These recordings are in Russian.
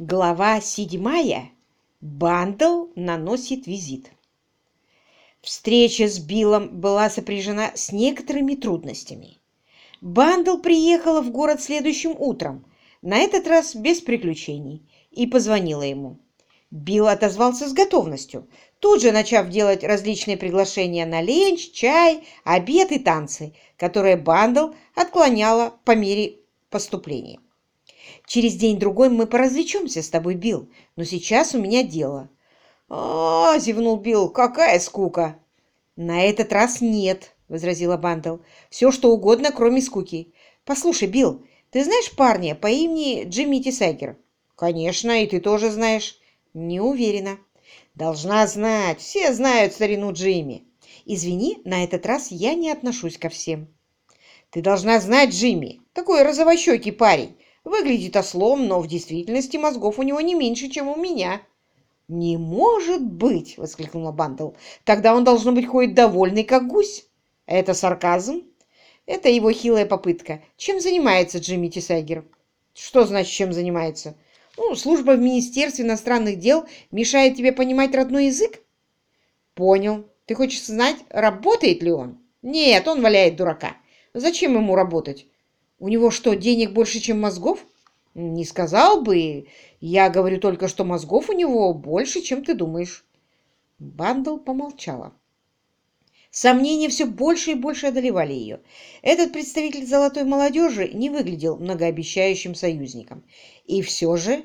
Глава седьмая. Бандл наносит визит. Встреча с Биллом была сопряжена с некоторыми трудностями. Бандл приехала в город следующим утром, на этот раз без приключений, и позвонила ему. Билл отозвался с готовностью, тут же начав делать различные приглашения на ленч, чай, обед и танцы, которые Бандл отклоняла по мере поступления. Через день-другой мы поразвлечемся с тобой, Билл, но сейчас у меня дело». «А, — зевнул Билл, — какая скука!» «На этот раз нет», — возразила Бандл. «Все, что угодно, кроме скуки. Послушай, Билл, ты знаешь парня по имени Джимми Тисайгер?» «Конечно, и ты тоже знаешь». «Не уверена». «Должна знать. Все знают старину Джимми». «Извини, на этот раз я не отношусь ко всем». «Ты должна знать Джимми. Такой розовощекий парень. Выглядит ослом, но в действительности мозгов у него не меньше, чем у меня». «Не может быть!» — воскликнула Бандл. «Тогда он, должно быть, ходит довольный, как гусь. Это сарказм?» «Это его хилая попытка. Чем занимается Джимми Тисайгер?» «Что значит, чем занимается?» «Ну, служба в Министерстве иностранных дел мешает тебе понимать родной язык?» «Понял. Ты хочешь знать, работает ли он?» «Нет, он валяет дурака. Зачем ему работать? У него что, денег больше, чем мозгов? Не сказал бы. Я говорю только, что мозгов у него больше, чем ты думаешь. Бандл помолчала. Сомнения все больше и больше одолевали ее. Этот представитель золотой молодежи не выглядел многообещающим союзником. И все же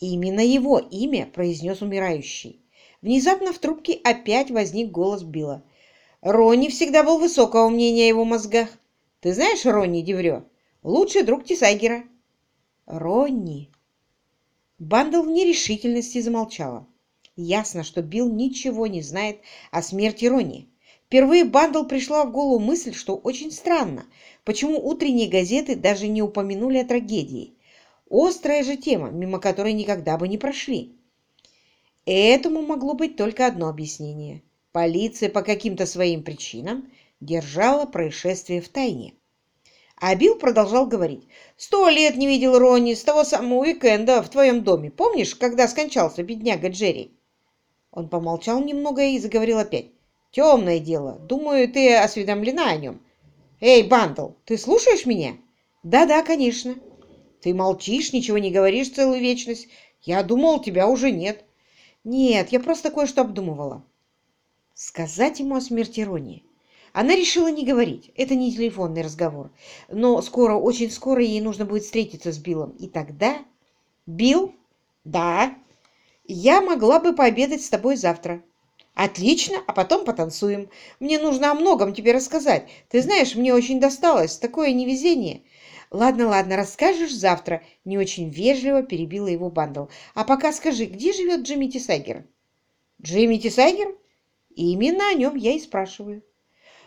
именно его имя произнес умирающий. Внезапно в трубке опять возник голос Билла. Ронни всегда был высокого мнения о его мозгах. Ты знаешь Ронни Деврё? Лучший друг Тисайгера. Ронни. Бандл в нерешительности замолчала. Ясно, что Билл ничего не знает о смерти Ронни. Впервые Бандл пришла в голову мысль, что очень странно, почему утренние газеты даже не упомянули о трагедии. Острая же тема, мимо которой никогда бы не прошли. Этому могло быть только одно объяснение. Полиция по каким-то своим причинам держала происшествие в тайне. А Билл продолжал говорить. «Сто лет не видел Ронни с того самого уикенда в твоем доме. Помнишь, когда скончался бедняга Джерри?» Он помолчал немного и заговорил опять. «Темное дело. Думаю, ты осведомлена о нем. Эй, Бандл, ты слушаешь меня?» «Да-да, конечно». «Ты молчишь, ничего не говоришь целую вечность. Я думал, тебя уже нет». «Нет, я просто кое-что обдумывала». Сказать ему о смерти Ронни. Она решила не говорить, это не телефонный разговор, но скоро, очень скоро ей нужно будет встретиться с Биллом. И тогда... Билл? Да. Я могла бы пообедать с тобой завтра. Отлично, а потом потанцуем. Мне нужно о многом тебе рассказать. Ты знаешь, мне очень досталось, такое невезение. Ладно, ладно, расскажешь завтра. Не очень вежливо перебила его Бандл. А пока скажи, где живет Джимми Тисайгер? Джимми Тисайгер? Именно о нем я и спрашиваю.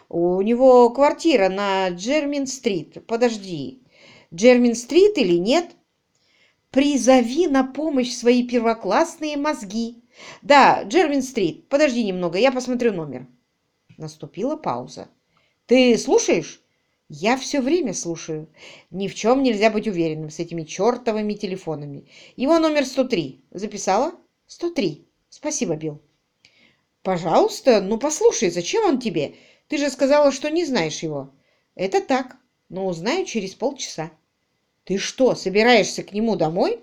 У него квартира на Джермин-стрит. Подожди, Джермин-стрит или нет? Призови на помощь свои первоклассные мозги. Да, Джермин-стрит. Подожди немного, я посмотрю номер. Наступила пауза. Ты слушаешь? Я все время слушаю. Ни в чем нельзя быть уверенным с этими чертовыми телефонами. Его номер 103. Записала? 103. Спасибо, Билл. Пожалуйста, ну послушай, зачем он тебе? Ты же сказала, что не знаешь его. Это так, но узнаю через полчаса. Ты что, собираешься к нему домой?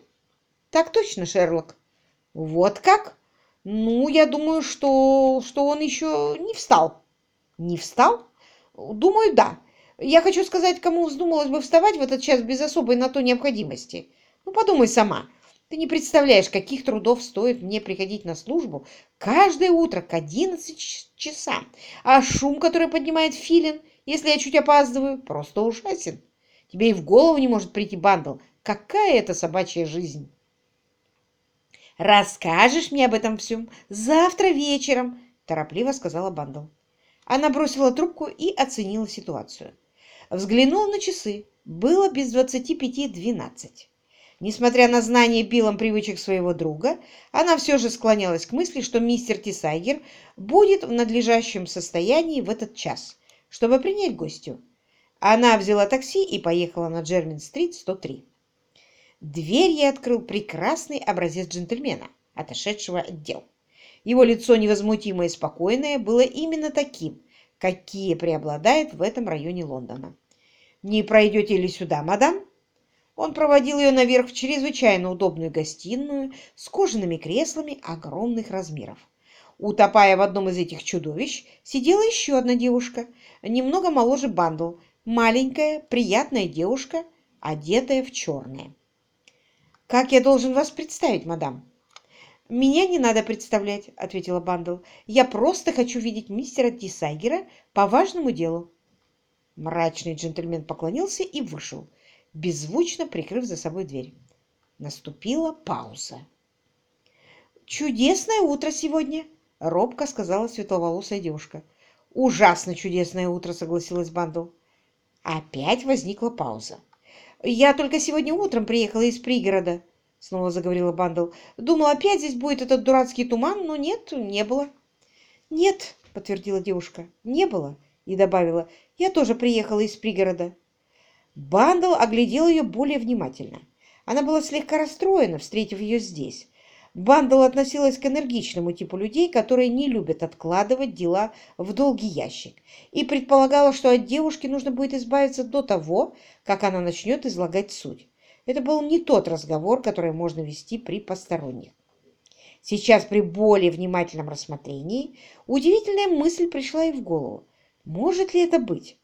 Так точно, Шерлок. Вот как? Ну, я думаю, что, что он еще не встал. Не встал? Думаю, да. Я хочу сказать, кому вздумалось бы вставать в этот час без особой на то необходимости. Ну, подумай сама. Ты не представляешь, каких трудов стоит мне приходить на службу каждое утро к 11 часам. А шум, который поднимает филин, если я чуть опаздываю, просто ужасен. Тебе и в голову не может прийти, Бандл. Какая это собачья жизнь? «Расскажешь мне об этом всем завтра вечером», – торопливо сказала Бандл. Она бросила трубку и оценила ситуацию. Взглянула на часы. Было без двадцати пяти двенадцать. Несмотря на знание Биллом привычек своего друга, она все же склонялась к мысли, что мистер Тисайгер будет в надлежащем состоянии в этот час, чтобы принять гостю. Она взяла такси и поехала на Джермин-стрит 103. Дверь ей открыл прекрасный образец джентльмена, отошедшего от дел. Его лицо невозмутимое и спокойное было именно таким, какие преобладают в этом районе Лондона. «Не пройдете ли сюда, мадам?» Он проводил ее наверх в чрезвычайно удобную гостиную с кожаными креслами огромных размеров. Утопая в одном из этих чудовищ, сидела еще одна девушка, немного моложе Бандл, маленькая, приятная девушка, одетая в черное. «Как я должен вас представить, мадам?» «Меня не надо представлять», — ответила Бандл. «Я просто хочу видеть мистера Тисайгера по важному делу». Мрачный джентльмен поклонился и вышел, беззвучно прикрыв за собой дверь. Наступила пауза. «Чудесное утро сегодня!» — робко сказала светловолосая девушка. «Ужасно чудесное утро!» — согласилась Бандл. Опять возникла пауза. «Я только сегодня утром приехала из пригорода», — снова заговорила Бандл. «Думала, опять здесь будет этот дурацкий туман, но нет, не было». «Нет», — подтвердила девушка, — «не было». И добавила, «Я тоже приехала из пригорода». Бандл оглядел ее более внимательно. Она была слегка расстроена, встретив ее здесь. Бандл относилась к энергичному типу людей, которые не любят откладывать дела в долгий ящик, и предполагала, что от девушки нужно будет избавиться до того, как она начнет излагать суть. Это был не тот разговор, который можно вести при посторонних. Сейчас при более внимательном рассмотрении удивительная мысль пришла ей в голову. Может ли это быть?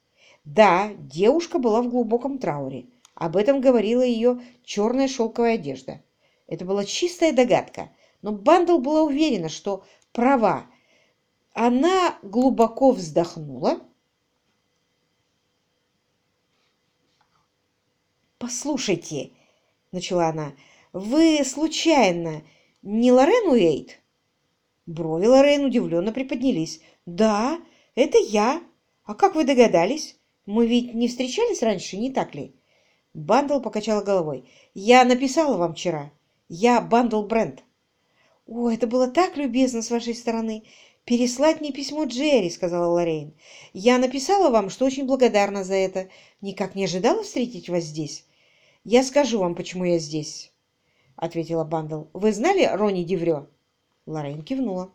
Да, девушка была в глубоком трауре. Об этом говорила ее черная шелковая одежда. Это была чистая догадка, но Бандл была уверена, что права. Она глубоко вздохнула. «Послушайте», — начала она, — «вы, случайно, не Лорен Уэйт?» Брови Лоррейн удивленно приподнялись. «Да, это я. А как вы догадались?» Мы ведь не встречались раньше, не так ли? Бандл покачала головой. Я написала вам вчера. Я Бандл Брент. О, это было так любезно с вашей стороны. Переслать мне письмо Джерри, сказала Лоррейн. Я написала вам, что очень благодарна за это. Никак не ожидала встретить вас здесь. Я скажу вам, почему я здесь, ответила Бандл. Вы знали Ронни Деврё? Лоррейн кивнула.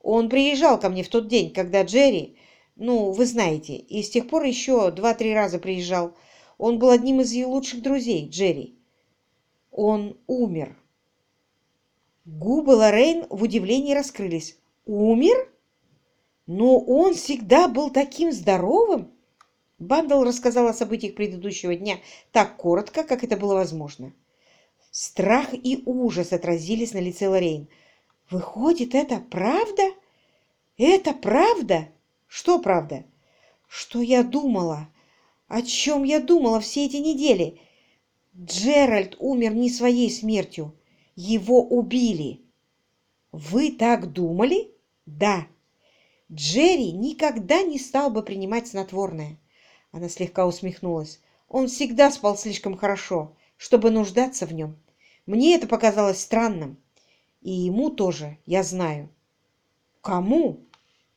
Он приезжал ко мне в тот день, когда Джерри ну, вы знаете, и с тех пор еще два-три раза приезжал. Он был одним из его лучших друзей, Джерри. Он умер. Губы Лоррейн в удивлении раскрылись. Умер? Но он всегда был таким здоровым. Бандл рассказала о событиях предыдущего дня так коротко, как это было возможно. Страх и ужас отразились на лице Лоррейн. «Выходит, это правда? Это правда?» Что правда? Что я думала? О чем я думала все эти недели? Джеральд умер не своей смертью. Его убили. Вы так думали? Да. Джерри никогда не стал бы принимать снотворное. Она слегка усмехнулась. Он всегда спал слишком хорошо, чтобы нуждаться в нем. Мне это показалось странным. И ему тоже, я знаю. Кому?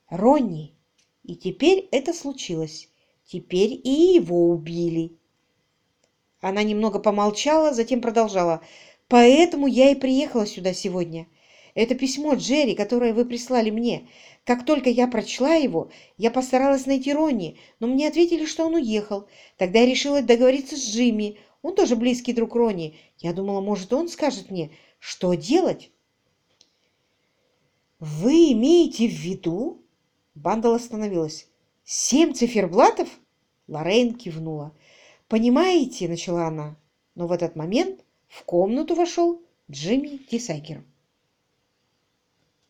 Ронни. И теперь это случилось. Теперь и его убили. Она немного помолчала, затем продолжала. «Поэтому я и приехала сюда сегодня. Это письмо Джерри, которое вы прислали мне. Как только я прочла его, я постаралась найти Ронни, но мне ответили, что он уехал. Тогда я решила договориться с Джимми. Он тоже близкий друг Ронни. Я думала, может, он скажет мне, что делать». «Вы имеете в виду, Бандал остановилась. «Семь циферблатов?» Лоррейн кивнула. «Понимаете», — начала она. Но в этот момент в комнату вошел Джимми Дисайкер.